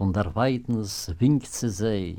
von der weiten winkt sie sei